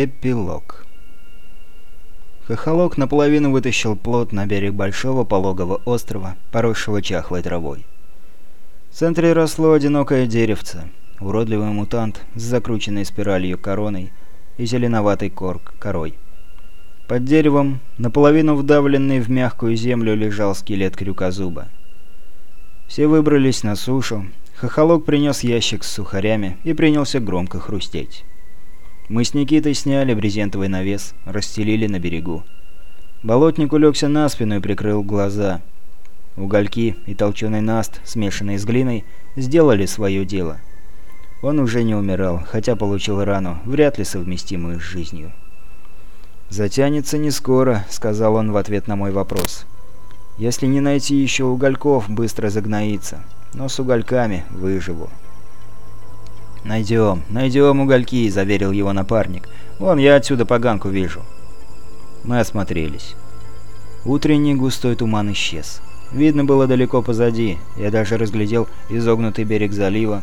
Эпилог Хохолок наполовину вытащил плот на берег большого пологого острова, поросшего чахлой травой. В центре росло одинокое деревце, уродливый мутант с закрученной спиралью короной и зеленоватой корк корой. Под деревом, наполовину вдавленный в мягкую землю, лежал скелет крюкозуба. Все выбрались на сушу, Хохолок принес ящик с сухарями и принялся громко хрустеть. Мы с Никитой сняли брезентовый навес, расстелили на берегу. Болотник улегся на спину и прикрыл глаза. Угольки и толченый наст, смешанный с глиной, сделали свое дело. Он уже не умирал, хотя получил рану, вряд ли совместимую с жизнью. «Затянется не скоро», — сказал он в ответ на мой вопрос. «Если не найти еще угольков, быстро загноится. Но с угольками выживу». «Найдем, найдем угольки», — заверил его напарник. «Вон, я отсюда поганку вижу». Мы осмотрелись. Утренний густой туман исчез. Видно было далеко позади. Я даже разглядел изогнутый берег залива,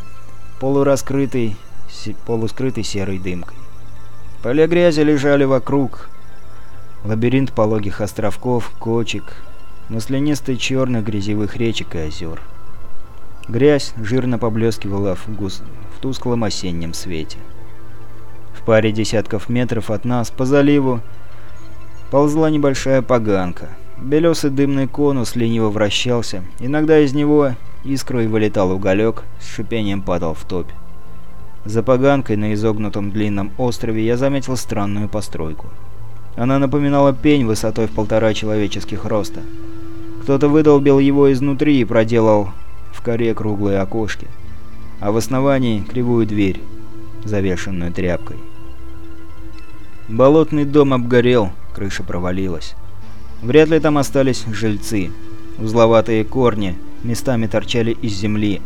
полураскрытый, полускрытый серой дымкой. Поля грязи лежали вокруг. Лабиринт пологих островков, кочек, маслянистый черных грязевых речек и озер. Грязь жирно поблескивала в, гус... в тусклом осеннем свете. В паре десятков метров от нас, по заливу, ползла небольшая поганка. Белесый дымный конус лениво вращался, иногда из него искрой вылетал уголек, с шипением падал в топь. За поганкой на изогнутом длинном острове я заметил странную постройку. Она напоминала пень высотой в полтора человеческих роста. Кто-то выдолбил его изнутри и проделал в коре круглые окошки, а в основании кривую дверь, завешенную тряпкой. Болотный дом обгорел, крыша провалилась. Вряд ли там остались жильцы. Узловатые корни местами торчали из земли.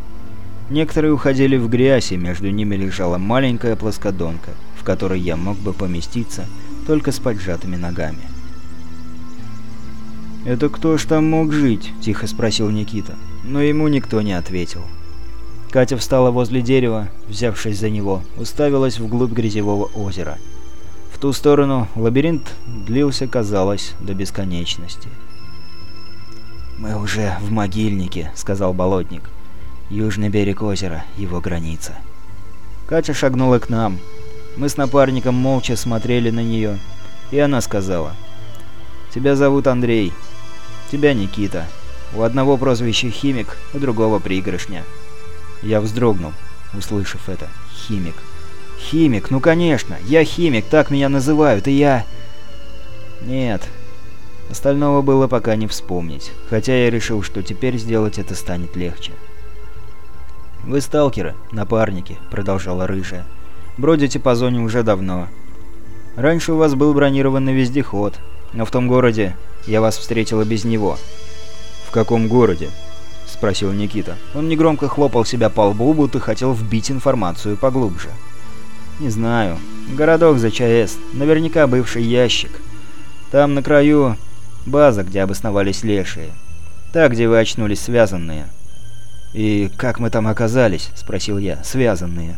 Некоторые уходили в грязь, и между ними лежала маленькая плоскодонка, в которой я мог бы поместиться только с поджатыми ногами. «Это кто ж там мог жить?» – тихо спросил Никита но ему никто не ответил. Катя встала возле дерева, взявшись за него, уставилась вглубь грязевого озера. В ту сторону лабиринт длился, казалось, до бесконечности. «Мы уже в могильнике», — сказал болотник. «Южный берег озера, его граница». Катя шагнула к нам. Мы с напарником молча смотрели на нее, и она сказала. «Тебя зовут Андрей. Тебя Никита. У одного прозвище «Химик», у другого «Пригоршня». Я вздрогнул, услышав это. «Химик». «Химик, ну конечно! Я химик, так меня называют, и я...» «Нет». Остального было пока не вспомнить, хотя я решил, что теперь сделать это станет легче. «Вы сталкеры, напарники», — продолжала Рыжая. «Бродите по зоне уже давно. Раньше у вас был бронированный вездеход, но в том городе я вас встретила без него. «В каком городе?» — спросил Никита. Он негромко хлопал себя по лбу, будто хотел вбить информацию поглубже. «Не знаю. Городок за ЧАЭС. Наверняка бывший ящик. Там на краю база, где обосновались лешие. Так, где вы очнулись связанные». «И как мы там оказались?» — спросил я. «Связанные».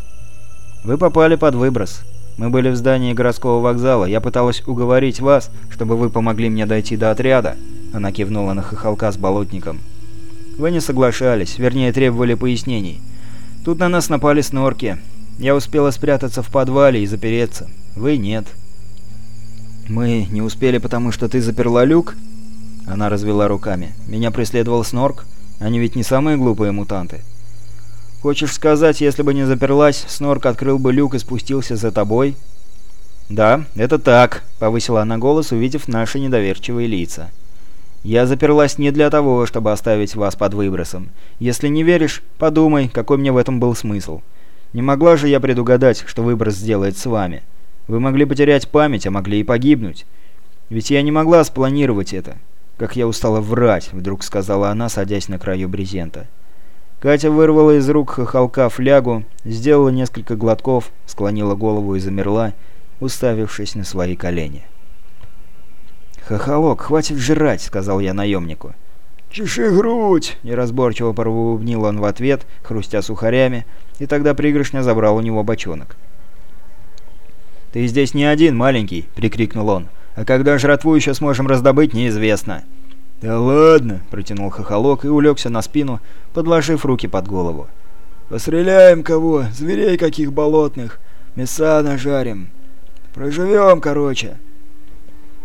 «Вы попали под выброс. Мы были в здании городского вокзала. Я пыталась уговорить вас, чтобы вы помогли мне дойти до отряда». Она кивнула на хохолка с болотником. «Вы не соглашались, вернее, требовали пояснений. Тут на нас напали снорки. Я успела спрятаться в подвале и запереться. Вы нет». «Мы не успели, потому что ты заперла люк?» Она развела руками. «Меня преследовал снорк? Они ведь не самые глупые мутанты». «Хочешь сказать, если бы не заперлась, снорк открыл бы люк и спустился за тобой?» «Да, это так», — повысила она голос, увидев наши недоверчивые лица. Я заперлась не для того, чтобы оставить вас под выбросом. Если не веришь, подумай, какой мне в этом был смысл. Не могла же я предугадать, что выброс сделает с вами. Вы могли потерять память, а могли и погибнуть. Ведь я не могла спланировать это. Как я устала врать, вдруг сказала она, садясь на краю брезента. Катя вырвала из рук хохолка флягу, сделала несколько глотков, склонила голову и замерла, уставившись на свои колени. «Хохолок, хватит жрать», — сказал я наемнику. «Чеши грудь!» — неразборчиво пробубнил он в ответ, хрустя сухарями, и тогда пригоршня забрал у него бочонок. «Ты здесь не один, маленький!» — прикрикнул он. «А когда жратву еще сможем раздобыть, неизвестно!» «Да ладно!» — протянул хохолок и улегся на спину, подложив руки под голову. «Постреляем кого, зверей каких болотных, мяса нажарим. Проживем, короче!»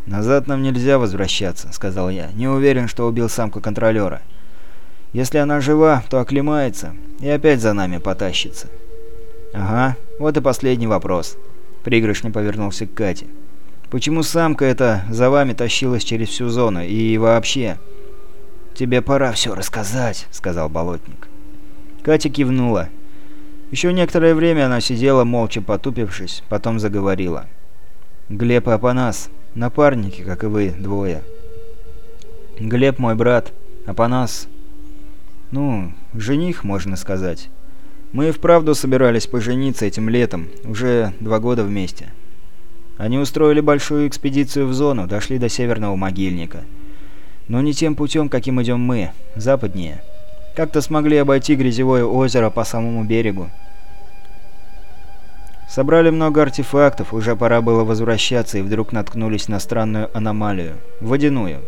«Назад нам нельзя возвращаться», — сказал я. «Не уверен, что убил самку контролера. Если она жива, то оклемается и опять за нами потащится». «Ага, вот и последний вопрос». Пригрышня повернулся к Кате. «Почему самка эта за вами тащилась через всю зону и вообще?» «Тебе пора все рассказать», — сказал Болотник. Катя кивнула. Еще некоторое время она сидела, молча потупившись, потом заговорила. «Глеб и Апанас Напарники, как и вы, двое. Глеб мой брат, Апанас... Ну, жених, можно сказать. Мы и вправду собирались пожениться этим летом, уже два года вместе. Они устроили большую экспедицию в зону, дошли до северного могильника. Но не тем путем, каким идем мы, западнее. Как-то смогли обойти грязевое озеро по самому берегу. Собрали много артефактов, уже пора было возвращаться, и вдруг наткнулись на странную аномалию. Водяную.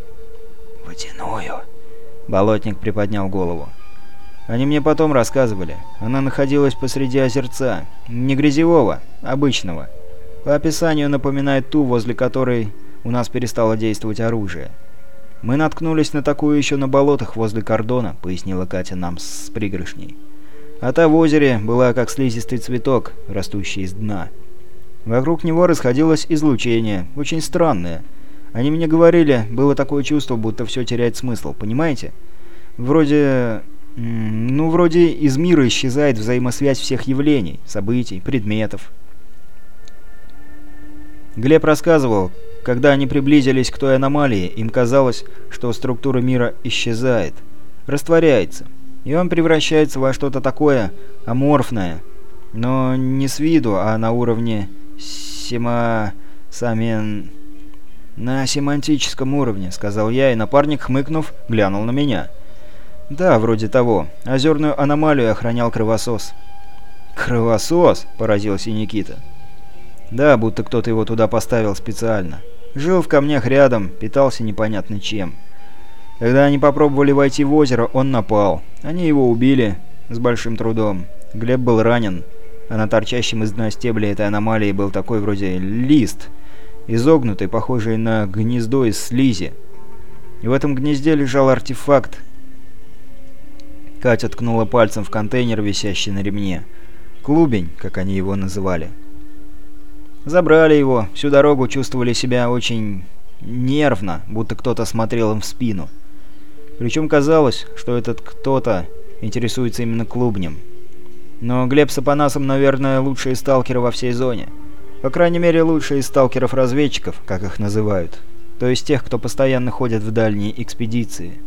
«Водяную?» Болотник приподнял голову. Они мне потом рассказывали. Она находилась посреди озерца. Не грязевого, обычного. По описанию напоминает ту, возле которой у нас перестало действовать оружие. «Мы наткнулись на такую еще на болотах возле кордона», — пояснила Катя нам с пригоршней а та в озере была как слизистый цветок, растущий из дна. Вокруг него расходилось излучение, очень странное. Они мне говорили, было такое чувство, будто все теряет смысл, понимаете? Вроде... Ну, вроде из мира исчезает взаимосвязь всех явлений, событий, предметов. Глеб рассказывал, когда они приблизились к той аномалии, им казалось, что структура мира исчезает, растворяется и он превращается во что-то такое аморфное, но не с виду, а на уровне сема... самен... «На семантическом уровне», — сказал я, и напарник, хмыкнув, глянул на меня. «Да, вроде того. Озерную аномалию охранял кровосос». «Кровосос?» — поразился Никита. «Да, будто кто-то его туда поставил специально. Жил в камнях рядом, питался непонятно чем». Когда они попробовали войти в озеро, он напал. Они его убили с большим трудом. Глеб был ранен, а на торчащем из дна стебля этой аномалии был такой вроде лист, изогнутый, похожий на гнездо из слизи. И в этом гнезде лежал артефакт. Катя ткнула пальцем в контейнер, висящий на ремне. Клубень, как они его называли. Забрали его, всю дорогу чувствовали себя очень нервно, будто кто-то смотрел им в спину. Причем казалось, что этот кто-то интересуется именно клубнем. Но Глеб с Апанасом, наверное, лучшие сталкеры во всей зоне. По крайней мере, лучшие из сталкеров-разведчиков, как их называют. То есть тех, кто постоянно ходит в дальние экспедиции.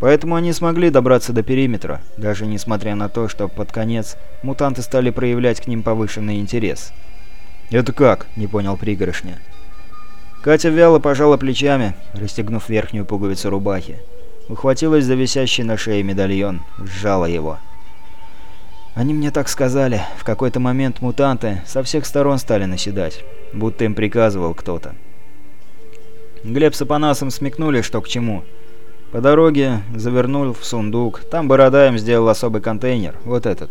Поэтому они смогли добраться до периметра, даже несмотря на то, что под конец мутанты стали проявлять к ним повышенный интерес. «Это как?» — не понял пригоршня. Катя вяло пожала плечами, расстегнув верхнюю пуговицу рубахи. Ухватилась за висящий на шее медальон, сжала его. Они мне так сказали. В какой-то момент мутанты со всех сторон стали наседать, будто им приказывал кто-то. Глеб с Апанасом смекнули, что к чему. По дороге завернул в сундук. Там Борода им сделал особый контейнер, вот этот.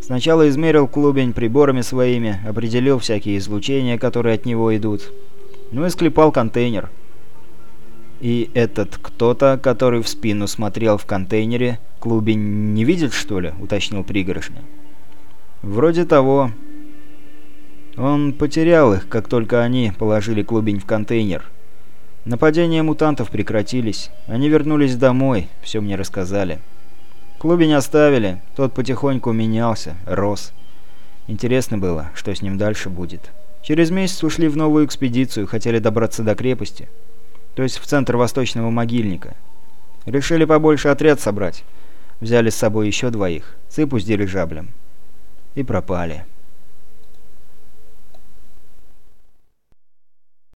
Сначала измерил клубень приборами своими, определил всякие излучения, которые от него идут. Ну и склепал контейнер. И этот кто-то, который в спину смотрел в контейнере, клубе не видит, что ли?» — уточнил пригоршня. «Вроде того. Он потерял их, как только они положили клубень в контейнер. Нападения мутантов прекратились. Они вернулись домой, все мне рассказали. Клубень оставили, тот потихоньку менялся, рос. Интересно было, что с ним дальше будет. Через месяц ушли в новую экспедицию, хотели добраться до крепости» то есть в центр восточного могильника. Решили побольше отряд собрать. Взяли с собой еще двоих, цыпу с дирижаблем. И пропали.